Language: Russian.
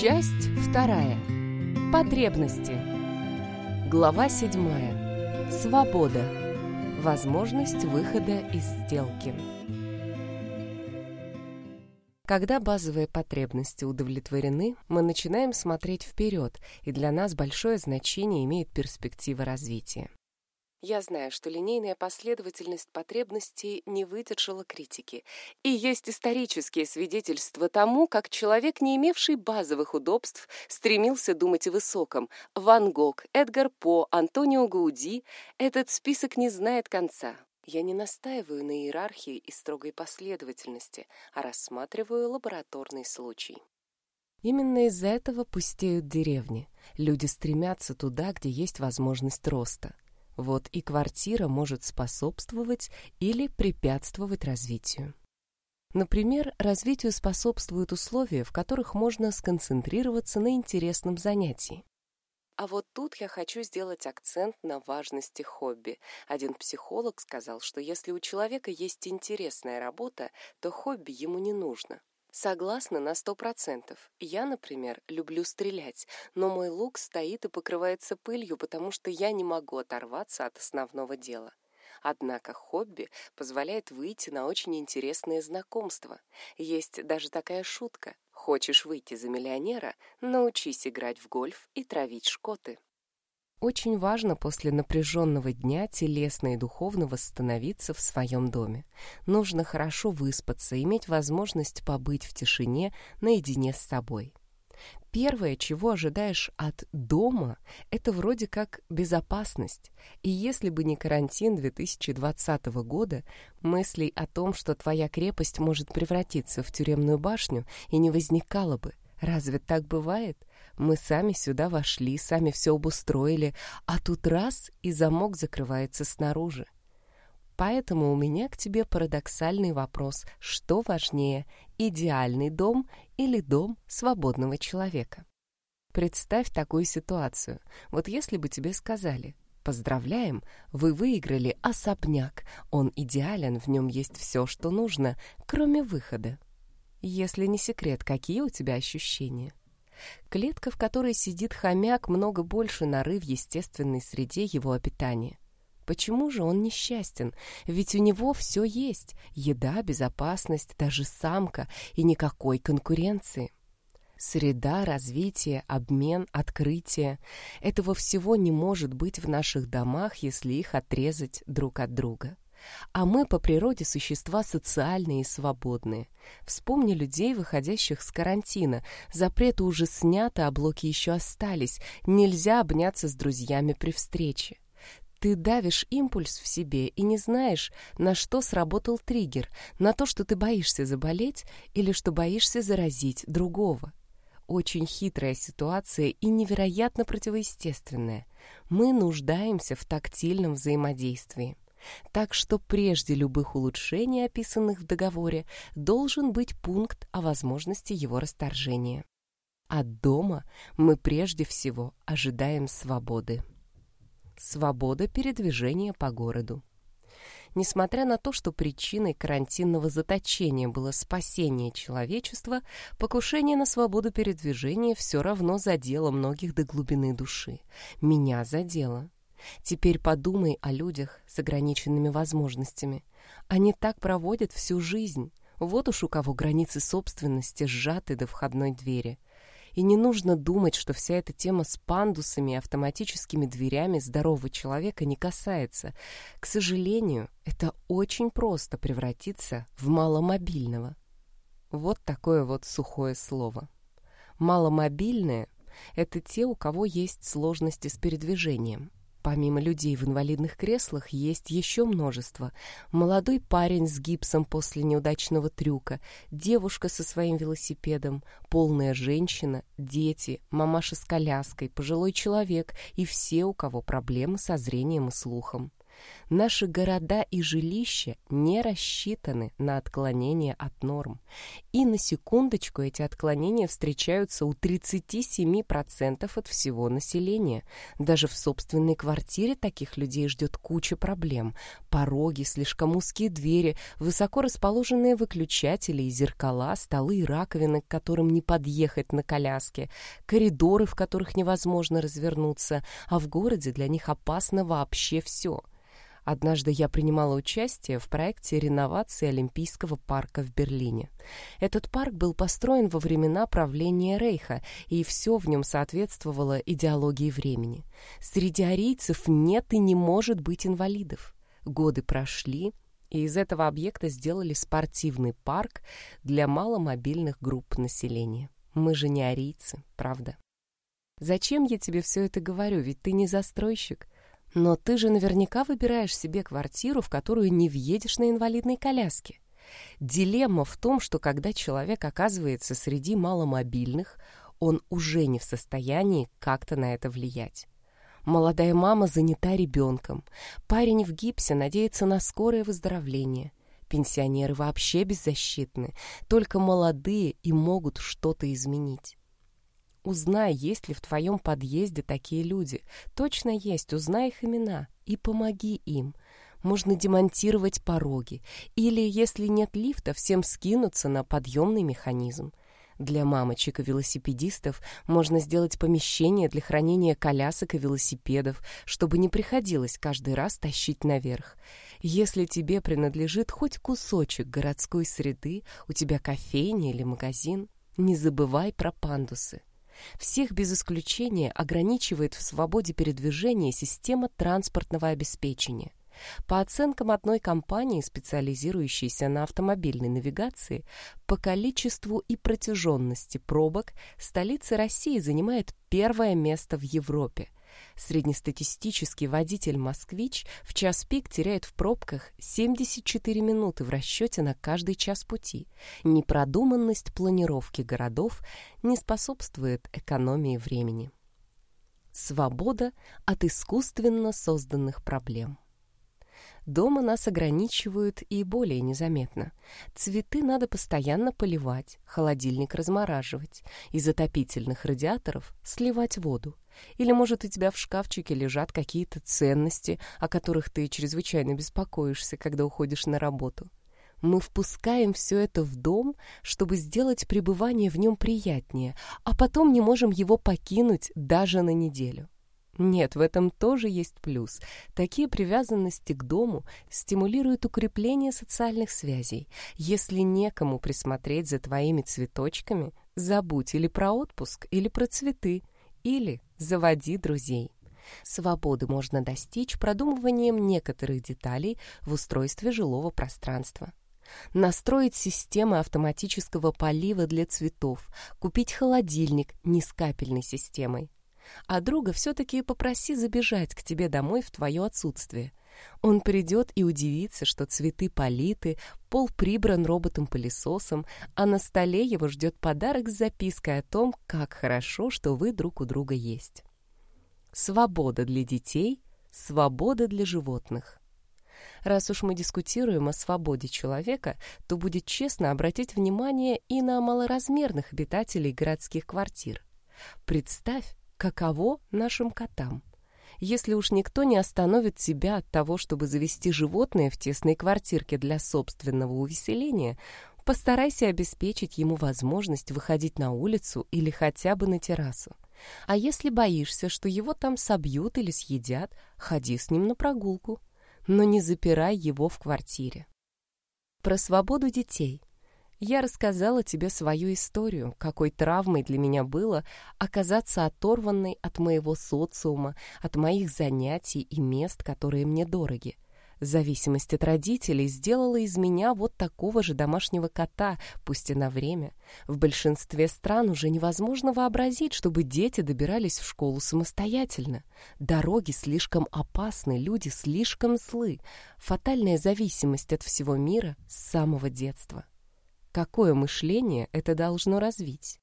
Часть вторая. Потребности. Глава седьмая. Свобода. Возможность выхода из сделки. Когда базовые потребности удовлетворены, мы начинаем смотреть вперед, и для нас большое значение имеет перспектива развития. Я знаю, что линейная последовательность потребностей не выдержала критики, и есть исторические свидетельства тому, как человек, не имевший базовых удобств, стремился думать о высоком. Ван Гог, Эдгар По, Антонио Гауди — этот список не знает конца. Я не настаиваю на иерархии и строгой последовательности, а рассматриваю лабораторный случай. Именно из-за этого пустеют деревни. Люди стремятся туда, где есть возможность роста — вот и квартира может способствовать или препятствовать развитию. Например, развитию способствуют условия, в которых можно сконцентрироваться на интересном занятии. А вот тут я хочу сделать акцент на важности хобби. Один психолог сказал, что если у человека есть интересная работа, то хобби ему не нужно. Согласна на сто процентов. Я, например, люблю стрелять, но мой лук стоит и покрывается пылью, потому что я не могу оторваться от основного дела. Однако хобби позволяет выйти на очень интересные знакомства. Есть даже такая шутка. Хочешь выйти за миллионера? Научись играть в гольф и травить шкоты. Очень важно после напряженного дня телесно и духовно восстановиться в своем доме. Нужно хорошо выспаться, иметь возможность побыть в тишине наедине с собой. Первое, чего ожидаешь от дома, это вроде как безопасность. И если бы не карантин 2020 года, мыслей о том, что твоя крепость может превратиться в тюремную башню, и не возникало бы. Разве так бывает? Мы сами сюда вошли, сами все обустроили, а тут раз и замок закрывается снаружи. Поэтому у меня к тебе парадоксальный вопрос, что важнее, идеальный дом или дом свободного человека? Представь такую ситуацию. Вот если бы тебе сказали, поздравляем, вы выиграли особняк, он идеален, в нем есть все, что нужно, кроме выхода. Если не секрет, какие у тебя ощущения? Клетка, в которой сидит хомяк, много больше норы в естественной среде его обитания. Почему же он несчастен? Ведь у него все есть. Еда, безопасность, даже самка и никакой конкуренции. Среда, развитие, обмен, открытие. Этого всего не может быть в наших домах, если их отрезать друг от друга. А мы по природе существа социальные и свободные. Вспомни людей, выходящих с карантина. Запреты уже сняты, а блоки еще остались. Нельзя обняться с друзьями при встрече. Ты давишь импульс в себе и не знаешь, на что сработал триггер, на то, что ты боишься заболеть или что боишься заразить другого. Очень хитрая ситуация и невероятно противоестественная. Мы нуждаемся в тактильном взаимодействии. Так что прежде любых улучшений, описанных в договоре, должен быть пункт о возможности его расторжения. От дома мы прежде всего ожидаем свободы. Свобода передвижения по городу. Несмотря на то, что причиной карантинного заточения было спасение человечества, покушение на свободу передвижения все равно задело многих до глубины души. Меня задело. Теперь подумай о людях с ограниченными возможностями. Они так проводят всю жизнь. Вот уж у кого границы собственности сжаты до входной двери. И не нужно думать, что вся эта тема с пандусами и автоматическими дверями здорового человека не касается. К сожалению, это очень просто превратиться в маломобильного. Вот такое вот сухое слово. Маломобильные — это те, у кого есть сложности с передвижением. Помимо людей в инвалидных креслах есть еще множество. Молодой парень с гипсом после неудачного трюка, девушка со своим велосипедом, полная женщина, дети, мамаша с коляской, пожилой человек и все, у кого проблемы со зрением и слухом. Наши города и жилища не рассчитаны на отклонение от норм. И на секундочку эти отклонения встречаются у 37% от всего населения. Даже в собственной квартире таких людей ждет куча проблем. Пороги, слишком узкие двери, высоко расположенные выключатели и зеркала, столы и раковины, к которым не подъехать на коляске, коридоры, в которых невозможно развернуться, а в городе для них опасно вообще все – Однажды я принимала участие в проекте реновации Олимпийского парка в Берлине. Этот парк был построен во времена правления Рейха, и все в нем соответствовало идеологии времени. Среди арийцев нет и не может быть инвалидов. Годы прошли, и из этого объекта сделали спортивный парк для маломобильных групп населения. Мы же не арийцы, правда? Зачем я тебе все это говорю? Ведь ты не застройщик. Но ты же наверняка выбираешь себе квартиру, в которую не въедешь на инвалидной коляске. Дилемма в том, что когда человек оказывается среди маломобильных, он уже не в состоянии как-то на это влиять. Молодая мама занята ребенком. Парень в гипсе надеется на скорое выздоровление. Пенсионеры вообще беззащитны. Только молодые и могут что-то изменить. Узнай, есть ли в твоем подъезде такие люди. Точно есть, узнай их имена и помоги им. Можно демонтировать пороги. Или, если нет лифта, всем скинуться на подъемный механизм. Для мамочек и велосипедистов можно сделать помещение для хранения колясок и велосипедов, чтобы не приходилось каждый раз тащить наверх. Если тебе принадлежит хоть кусочек городской среды, у тебя кофейня или магазин, не забывай про пандусы. Всех без исключения ограничивает в свободе передвижения система транспортного обеспечения. По оценкам одной компании, специализирующейся на автомобильной навигации, по количеству и протяженности пробок столица России занимает первое место в Европе, Среднестатистический водитель-москвич в час пик теряет в пробках 74 минуты в расчете на каждый час пути. Непродуманность планировки городов не способствует экономии времени. Свобода от искусственно созданных проблем. Дома нас ограничивают и более незаметно. Цветы надо постоянно поливать, холодильник размораживать, из отопительных радиаторов сливать воду. Или, может, у тебя в шкафчике лежат какие-то ценности, о которых ты чрезвычайно беспокоишься, когда уходишь на работу. Мы впускаем все это в дом, чтобы сделать пребывание в нем приятнее, а потом не можем его покинуть даже на неделю. Нет, в этом тоже есть плюс. Такие привязанности к дому стимулируют укрепление социальных связей. Если некому присмотреть за твоими цветочками, забудь или про отпуск, или про цветы, или заводи друзей. Свободы можно достичь продумыванием некоторых деталей в устройстве жилого пространства. Настроить системы автоматического полива для цветов, купить холодильник не с капельной системой, а друга все-таки попроси забежать к тебе домой в твое отсутствие. Он придет и удивится, что цветы политы, пол прибран роботом-пылесосом, а на столе его ждет подарок с запиской о том, как хорошо, что вы друг у друга есть. Свобода для детей, свобода для животных. Раз уж мы дискутируем о свободе человека, то будет честно обратить внимание и на малоразмерных обитателей городских квартир. Представь, Каково нашим котам? Если уж никто не остановит тебя от того, чтобы завести животное в тесной квартирке для собственного увеселения, постарайся обеспечить ему возможность выходить на улицу или хотя бы на террасу. А если боишься, что его там собьют или съедят, ходи с ним на прогулку, но не запирай его в квартире. Про свободу детей. Я рассказала тебе свою историю, какой травмой для меня было оказаться оторванной от моего социума, от моих занятий и мест, которые мне дороги. Зависимость от родителей сделала из меня вот такого же домашнего кота, пусть и на время. В большинстве стран уже невозможно вообразить, чтобы дети добирались в школу самостоятельно. Дороги слишком опасны, люди слишком злы. Фатальная зависимость от всего мира с самого детства. Какое мышление это должно развить?